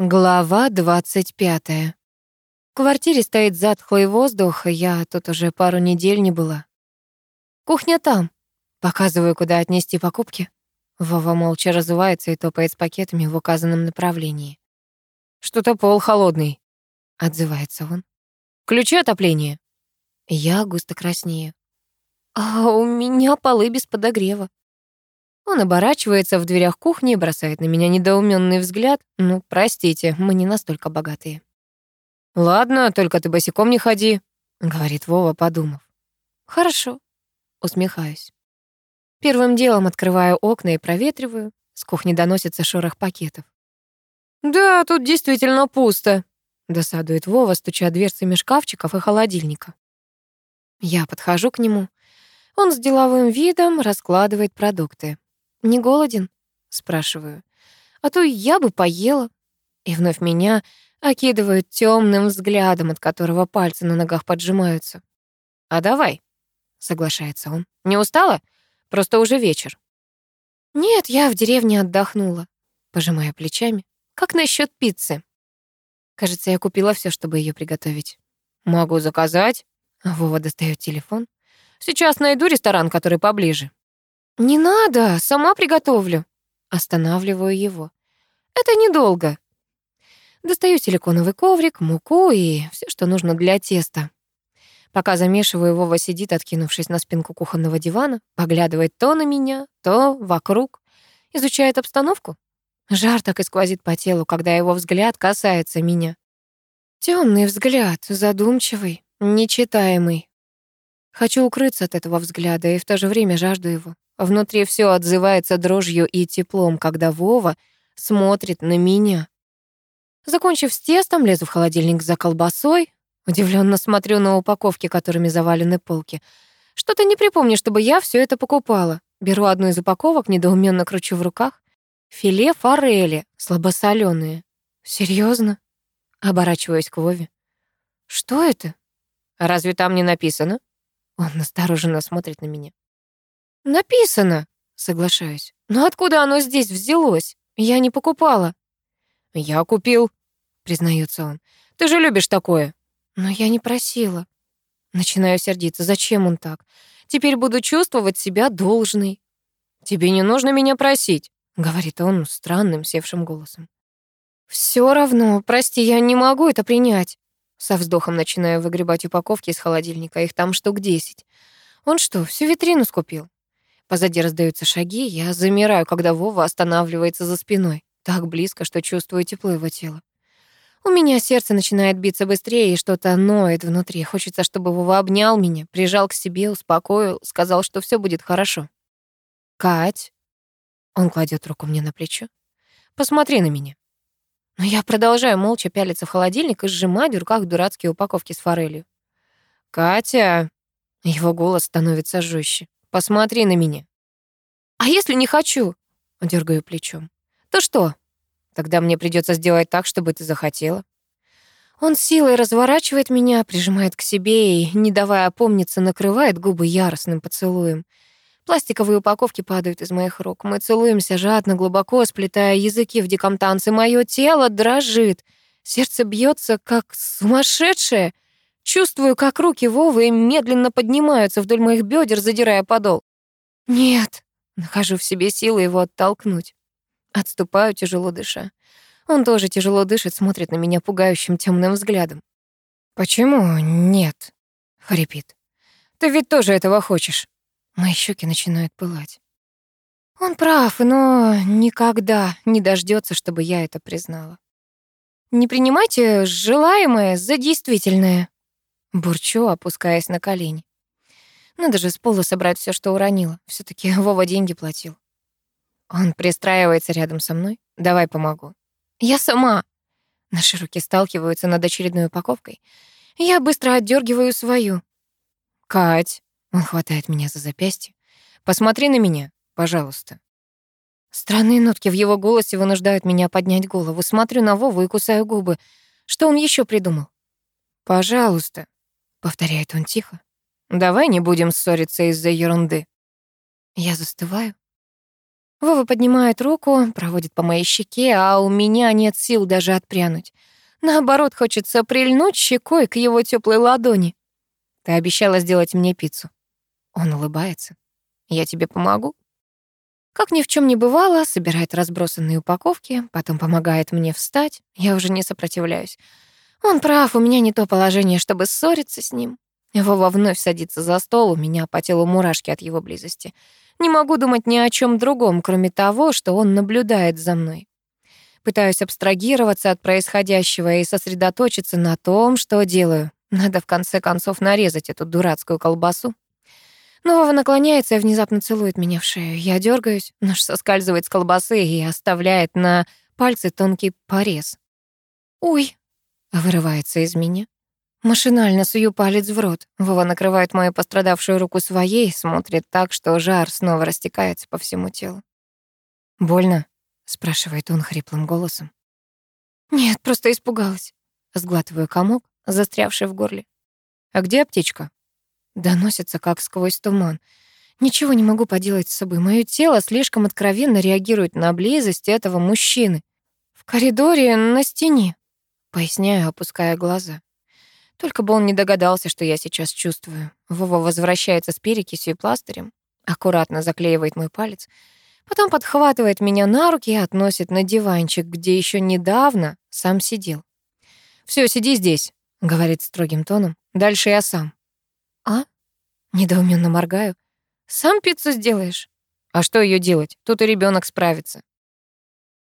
Глава 25. В квартире стоит затхлый воздух, я тут уже пару недель не была. Кухня там. Показываю, куда отнести покупки. Вова молча разувается и топает с пакетами в указанном направлении. «Что-то пол холодный», — отзывается он. «Ключи отопления». Я густо краснею. «А у меня полы без подогрева». Он оборачивается в дверях кухни и бросает на меня недоуменный взгляд. Ну, простите, мы не настолько богатые. «Ладно, только ты босиком не ходи», — говорит Вова, подумав. «Хорошо», — усмехаюсь. Первым делом открываю окна и проветриваю. С кухни доносится шорох пакетов. «Да, тут действительно пусто», — досадует Вова, стуча дверцами шкафчиков и холодильника. Я подхожу к нему. Он с деловым видом раскладывает продукты. «Не голоден?» — спрашиваю. «А то я бы поела». И вновь меня окидывают темным взглядом, от которого пальцы на ногах поджимаются. «А давай», — соглашается он. «Не устала? Просто уже вечер». «Нет, я в деревне отдохнула», — пожимая плечами. «Как насчет пиццы?» Кажется, я купила все, чтобы ее приготовить. «Могу заказать». Вова достает телефон. «Сейчас найду ресторан, который поближе». «Не надо, сама приготовлю». Останавливаю его. «Это недолго». Достаю силиконовый коврик, муку и все, что нужно для теста. Пока замешиваю, Вова сидит, откинувшись на спинку кухонного дивана, поглядывает то на меня, то вокруг, изучает обстановку. Жар так и сквозит по телу, когда его взгляд касается меня. Темный взгляд, задумчивый, нечитаемый. Хочу укрыться от этого взгляда и в то же время жажду его. Внутри все отзывается дрожью и теплом, когда Вова смотрит на меня. Закончив с тестом, лезу в холодильник за колбасой. Удивленно смотрю на упаковки, которыми завалены полки. Что-то не припомню, чтобы я все это покупала. Беру одну из упаковок, недоуменно кручу в руках. Филе форели, слабосоленые. Серьезно? Оборачиваюсь к Вове. Что это? Разве там не написано? Он настороженно смотрит на меня. «Написано», — соглашаюсь. «Но откуда оно здесь взялось? Я не покупала». «Я купил», — признается он. «Ты же любишь такое». «Но я не просила». Начинаю сердиться. Зачем он так? Теперь буду чувствовать себя должной. «Тебе не нужно меня просить», — говорит он странным севшим голосом. «Всё равно, прости, я не могу это принять». Со вздохом начинаю выгребать упаковки из холодильника, их там штук десять. Он что, всю витрину скупил? Позади раздаются шаги, я замираю, когда Вова останавливается за спиной. Так близко, что чувствую тепло его тела. У меня сердце начинает биться быстрее, и что-то ноет внутри. Хочется, чтобы Вова обнял меня, прижал к себе, успокоил, сказал, что все будет хорошо. «Кать!» Он кладет руку мне на плечо. «Посмотри на меня». Но я продолжаю молча пялиться в холодильник и сжимать в руках дурацкие упаковки с форелью. «Катя!» Его голос становится жестче. Посмотри на меня. А если не хочу? Дергаю плечом. То что? Тогда мне придется сделать так, чтобы ты захотела. Он силой разворачивает меня, прижимает к себе и, не давая опомниться, накрывает губы яростным поцелуем. Пластиковые упаковки падают из моих рук. Мы целуемся жадно, глубоко, сплетая языки в диком танце. Мое тело дрожит. Сердце бьется, как сумасшедшее. Чувствую, как руки Вовы медленно поднимаются вдоль моих бедер, задирая подол. Нет, нахожу в себе силы его оттолкнуть. Отступаю, тяжело дыша. Он тоже тяжело дышит, смотрит на меня пугающим темным взглядом. «Почему нет?» — хрипит. «Ты ведь тоже этого хочешь». Мои щеки начинают пылать. Он прав, но никогда не дождется, чтобы я это признала. Не принимайте желаемое за действительное. Бурчу, опускаясь на колени. Надо же с пола собрать все, что уронила. все таки Вова деньги платил. Он пристраивается рядом со мной. Давай помогу. Я сама. Наши руки сталкиваются над очередной упаковкой. Я быстро отдергиваю свою. Кать, он хватает меня за запястье. Посмотри на меня, пожалуйста. Странные нотки в его голосе вынуждают меня поднять голову. Смотрю на Вову и кусаю губы. Что он еще придумал? Пожалуйста повторяет он тихо. Давай не будем ссориться из-за ерунды. Я застываю. Вова поднимает руку, проводит по моей щеке, а у меня нет сил даже отпрянуть. Наоборот, хочется прильнуть щекой к его теплой ладони. Ты обещала сделать мне пиццу. Он улыбается. Я тебе помогу? Как ни в чем не бывало, собирает разбросанные упаковки, потом помогает мне встать. Я уже не сопротивляюсь. Он прав, у меня не то положение, чтобы ссориться с ним. Вова вновь садится за стол, у меня по телу мурашки от его близости. Не могу думать ни о чем другом, кроме того, что он наблюдает за мной. Пытаюсь абстрагироваться от происходящего и сосредоточиться на том, что делаю. Надо в конце концов нарезать эту дурацкую колбасу. Но Вова наклоняется и внезапно целует меня в шею. Я дергаюсь, нож соскальзывает с колбасы и оставляет на пальце тонкий порез. «Ой!» — вырывается из меня. Машинально сую палец в рот. Вова накрывает мою пострадавшую руку своей, смотрит так, что жар снова растекается по всему телу. «Больно?» — спрашивает он хриплым голосом. «Нет, просто испугалась». Сглатываю комок, застрявший в горле. «А где аптечка?» Доносится, как сквозь туман. Ничего не могу поделать с собой. Моё тело слишком откровенно реагирует на близость этого мужчины. В коридоре на стене. Поясняю, опуская глаза. Только бы он не догадался, что я сейчас чувствую. Вова возвращается с перекисью и пластырем, аккуратно заклеивает мой палец, потом подхватывает меня на руки и относит на диванчик, где еще недавно сам сидел. Все, сиди здесь», — говорит строгим тоном. «Дальше я сам». Недоуменно моргаю. «Сам пиццу сделаешь?» «А что ее делать? Тут и ребенок справится».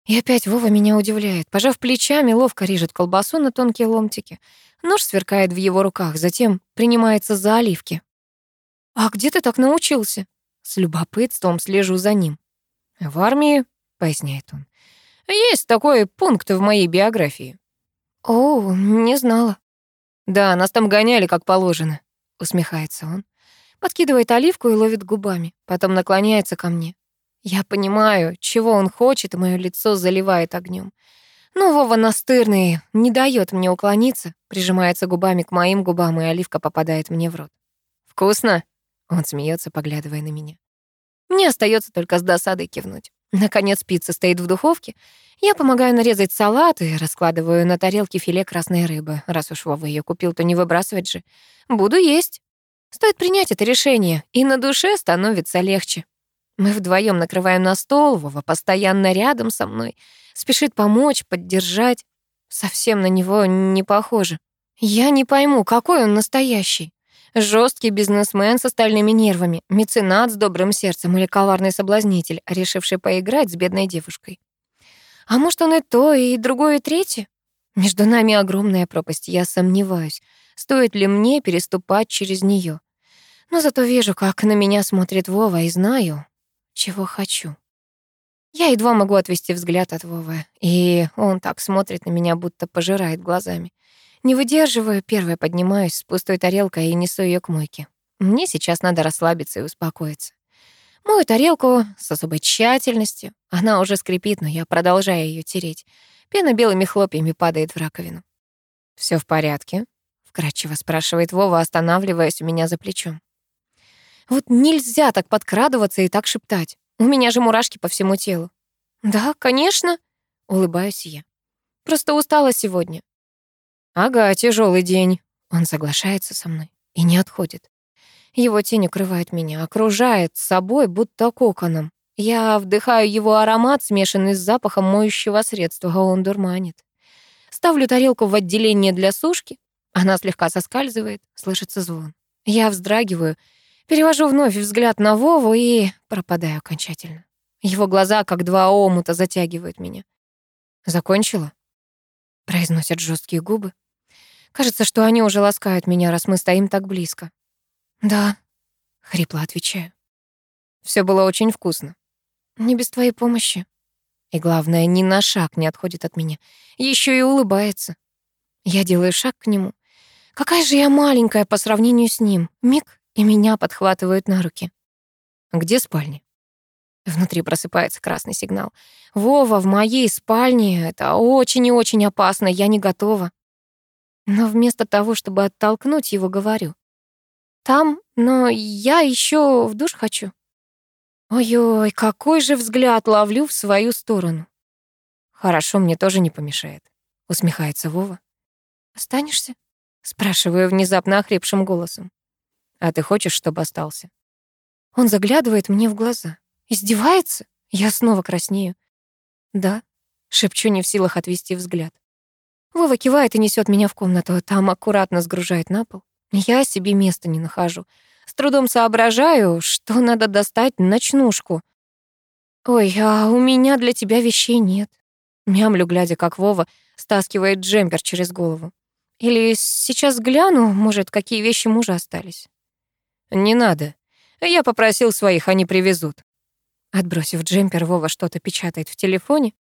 И опять Вова меня удивляет. Пожав плечами, ловко режет колбасу на тонкие ломтики. Нож сверкает в его руках, затем принимается за оливки. «А где ты так научился?» С любопытством слежу за ним. «В армии», — поясняет он. «Есть такой пункт в моей биографии». «О, не знала». «Да, нас там гоняли, как положено», — усмехается он. Подкидывает оливку и ловит губами, потом наклоняется ко мне. Я понимаю, чего он хочет, моё лицо заливает огнем. Но Вова настырный, не дает мне уклониться, прижимается губами к моим губам, и оливка попадает мне в рот. «Вкусно?» — он смеется, поглядывая на меня. Мне остается только с досадой кивнуть. Наконец пицца стоит в духовке. Я помогаю нарезать салат и раскладываю на тарелке филе красной рыбы. Раз уж Вова ее купил, то не выбрасывать же. Буду есть. Стоит принять это решение, и на душе становится легче. Мы вдвоем накрываем на стол, Вова постоянно рядом со мной, спешит помочь, поддержать. Совсем на него не похоже. Я не пойму, какой он настоящий. Жесткий бизнесмен с остальными нервами, меценат с добрым сердцем или коварный соблазнитель, решивший поиграть с бедной девушкой. А может, он и то, и другое, и третье? Между нами огромная пропасть, я сомневаюсь, стоит ли мне переступать через нее. Но зато вижу, как на меня смотрит Вова, и знаю, чего хочу. Я едва могу отвести взгляд от Вовы, и он так смотрит на меня, будто пожирает глазами. Не выдерживаю, первая поднимаюсь с пустой тарелкой и несу ее к мойке. Мне сейчас надо расслабиться и успокоиться. Мою тарелку с особой тщательностью. Она уже скрипит, но я продолжаю ее тереть. Пена белыми хлопьями падает в раковину. Все в порядке?» — вкратчиво спрашивает Вова, останавливаясь у меня за плечом. Вот нельзя так подкрадываться и так шептать. У меня же мурашки по всему телу. Да, конечно, улыбаюсь я. Просто устала сегодня. Ага, тяжелый день. Он соглашается со мной и не отходит. Его тень укрывает меня, окружает собой, будто коконом. Я вдыхаю его аромат, смешанный с запахом моющего средства, а он дурманит. Ставлю тарелку в отделение для сушки. Она слегка соскальзывает, слышится звон. Я вздрагиваю Перевожу вновь взгляд на Вову и пропадаю окончательно. Его глаза, как два омута, затягивают меня. «Закончила?» — произносят жесткие губы. Кажется, что они уже ласкают меня, раз мы стоим так близко. «Да», — хрипло отвечаю. Все было очень вкусно. Не без твоей помощи. И главное, ни на шаг не отходит от меня. Еще и улыбается. Я делаю шаг к нему. Какая же я маленькая по сравнению с ним. Миг, и меня подхватывают на руки. «Где спальня?» Внутри просыпается красный сигнал. «Вова, в моей спальне. Это очень и очень опасно. Я не готова». Но вместо того, чтобы оттолкнуть его, говорю. «Там, но я еще в душ хочу». Ой-ой, какой же взгляд ловлю в свою сторону. Хорошо, мне тоже не помешает, усмехается Вова. Останешься? Спрашиваю внезапно охрипшим голосом. А ты хочешь, чтобы остался? Он заглядывает мне в глаза. Издевается? Я снова краснею. Да, шепчу не в силах отвести взгляд. Вова кивает и несет меня в комнату, там аккуратно сгружает на пол. Я себе места не нахожу. С трудом соображаю, что надо достать ночнушку. «Ой, а у меня для тебя вещей нет». Мямлю, глядя, как Вова стаскивает джемпер через голову. Или сейчас гляну, может, какие вещи мужа остались. «Не надо. Я попросил своих, они привезут». Отбросив джемпер, Вова что-то печатает в телефоне.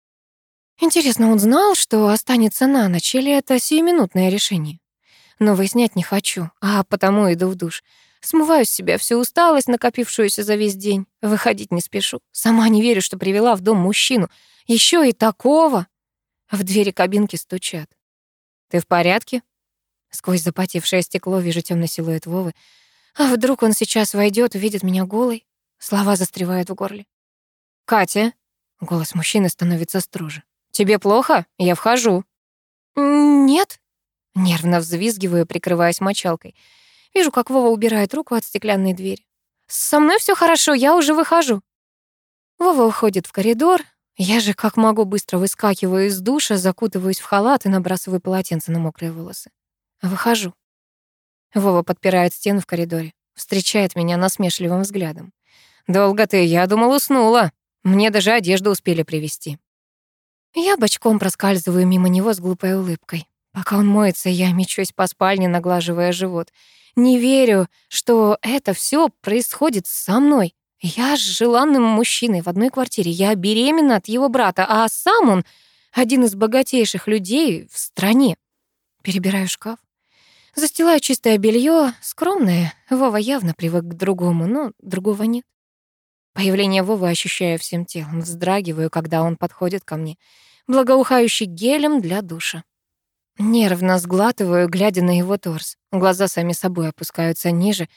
Интересно, он знал, что останется на ночь, или это сиюминутное решение? Но выяснять не хочу, а потому иду в душ. Смываю с себя всю усталость, накопившуюся за весь день. Выходить не спешу. Сама не верю, что привела в дом мужчину. Еще и такого. В двери кабинки стучат. «Ты в порядке?» Сквозь запотевшее стекло вижу темный силуэт Вовы. А вдруг он сейчас войдет, увидит меня голой? Слова застревают в горле. «Катя!» Голос мужчины становится строже. «Тебе плохо? Я вхожу». «Нет». Нервно взвизгиваю, прикрываясь мочалкой. Вижу, как Вова убирает руку от стеклянной двери. «Со мной все хорошо, я уже выхожу». Вова уходит в коридор. Я же как могу быстро выскакиваю из душа, закутываюсь в халат и набрасываю полотенце на мокрые волосы. Выхожу. Вова подпирает стену в коридоре, встречает меня насмешливым взглядом. «Долго ты, я думал, уснула. Мне даже одежду успели привезти». Я бочком проскальзываю мимо него с глупой улыбкой. Пока он моется, я мечусь по спальне, наглаживая живот. Не верю, что это все происходит со мной. Я с желанным мужчиной в одной квартире. Я беременна от его брата, а сам он один из богатейших людей в стране. Перебираю шкаф. Застилаю чистое белье, скромное. Вова явно привык к другому, но другого нет. Появление Вовы ощущаю всем телом, вздрагиваю, когда он подходит ко мне, благоухающий гелем для душа. Нервно сглатываю, глядя на его торс. Глаза сами собой опускаются ниже,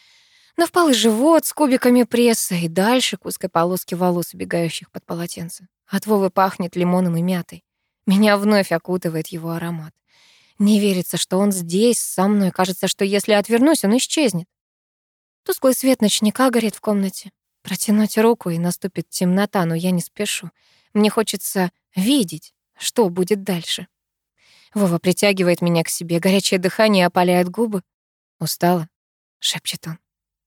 на впалый живот с кубиками пресса и дальше к узкой полоске волос, убегающих под полотенце. От Вовы пахнет лимоном и мятой. Меня вновь окутывает его аромат. Не верится, что он здесь, со мной. Кажется, что если отвернусь, он исчезнет. Тусклый свет ночника горит в комнате. Протянуть руку, и наступит темнота, но я не спешу. Мне хочется видеть, что будет дальше. Вова притягивает меня к себе, горячее дыхание опаляет губы. «Устала?» — шепчет он.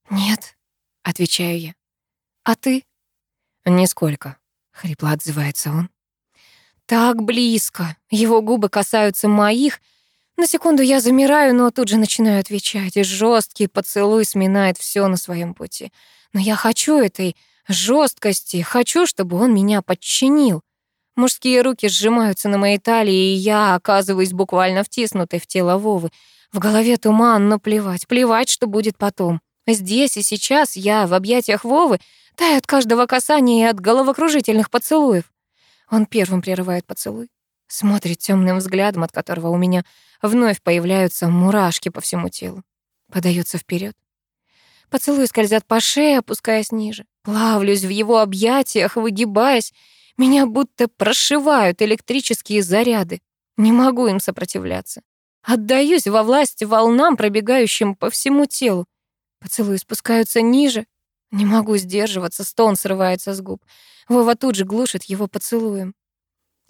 «Нет», — отвечаю я. «А ты?» «Нисколько», — хрипло отзывается он. «Так близко. Его губы касаются моих, — на секунду я замираю, но тут же начинаю отвечать, и жесткий поцелуй сминает все на своем пути. Но я хочу этой жесткости, хочу, чтобы он меня подчинил. Мужские руки сжимаются на моей талии, и я оказываюсь буквально втиснутой в тело Вовы. В голове туман, но плевать, плевать, что будет потом. Здесь и сейчас я в объятиях Вовы таю от каждого касания и от головокружительных поцелуев. Он первым прерывает поцелуй. Смотрит темным взглядом, от которого у меня вновь появляются мурашки по всему телу. Подается вперед. Поцелуи скользят по шее, опускаясь ниже. Плавлюсь в его объятиях, выгибаясь. Меня будто прошивают электрические заряды. Не могу им сопротивляться. Отдаюсь во власть волнам, пробегающим по всему телу. Поцелуи спускаются ниже. Не могу сдерживаться, стон срывается с губ. Вова тут же глушит его поцелуем.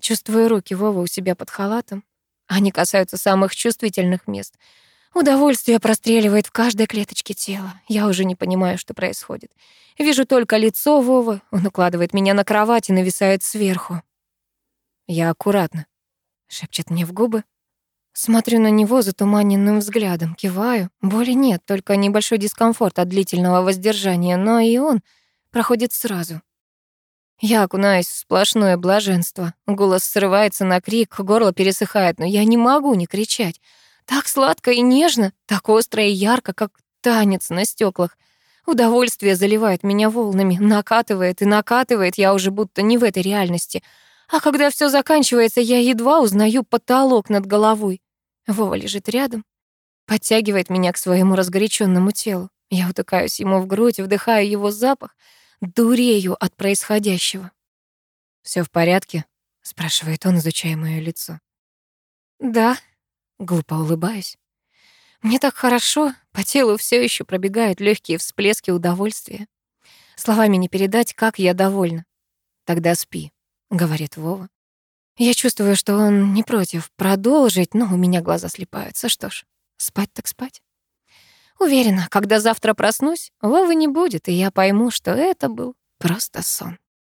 Чувствую руки Вовы у себя под халатом. Они касаются самых чувствительных мест. Удовольствие простреливает в каждой клеточке тела. Я уже не понимаю, что происходит. Вижу только лицо Вовы. Он укладывает меня на кровать и нависает сверху. «Я аккуратно», — шепчет мне в губы. Смотрю на него затуманенным взглядом, киваю. Боли нет, только небольшой дискомфорт от длительного воздержания, но и он проходит сразу. Я окунаюсь в сплошное блаженство. Голос срывается на крик, горло пересыхает, но я не могу не кричать. Так сладко и нежно, так остро и ярко, как танец на стеклах. Удовольствие заливает меня волнами, накатывает и накатывает, я уже будто не в этой реальности. А когда все заканчивается, я едва узнаю потолок над головой. Вова лежит рядом, подтягивает меня к своему разгоряченному телу. Я утыкаюсь ему в грудь, вдыхаю его запах — дурею от происходящего. Все в порядке?» — спрашивает он, изучая моё лицо. «Да», — глупо улыбаюсь. «Мне так хорошо, по телу все еще пробегают легкие всплески удовольствия. Словами не передать, как я довольна. Тогда спи», — говорит Вова. Я чувствую, что он не против продолжить, но у меня глаза слепаются. Что ж, спать так спать. Уверена, когда завтра проснусь, Вовы не будет, и я пойму, что это был просто сон.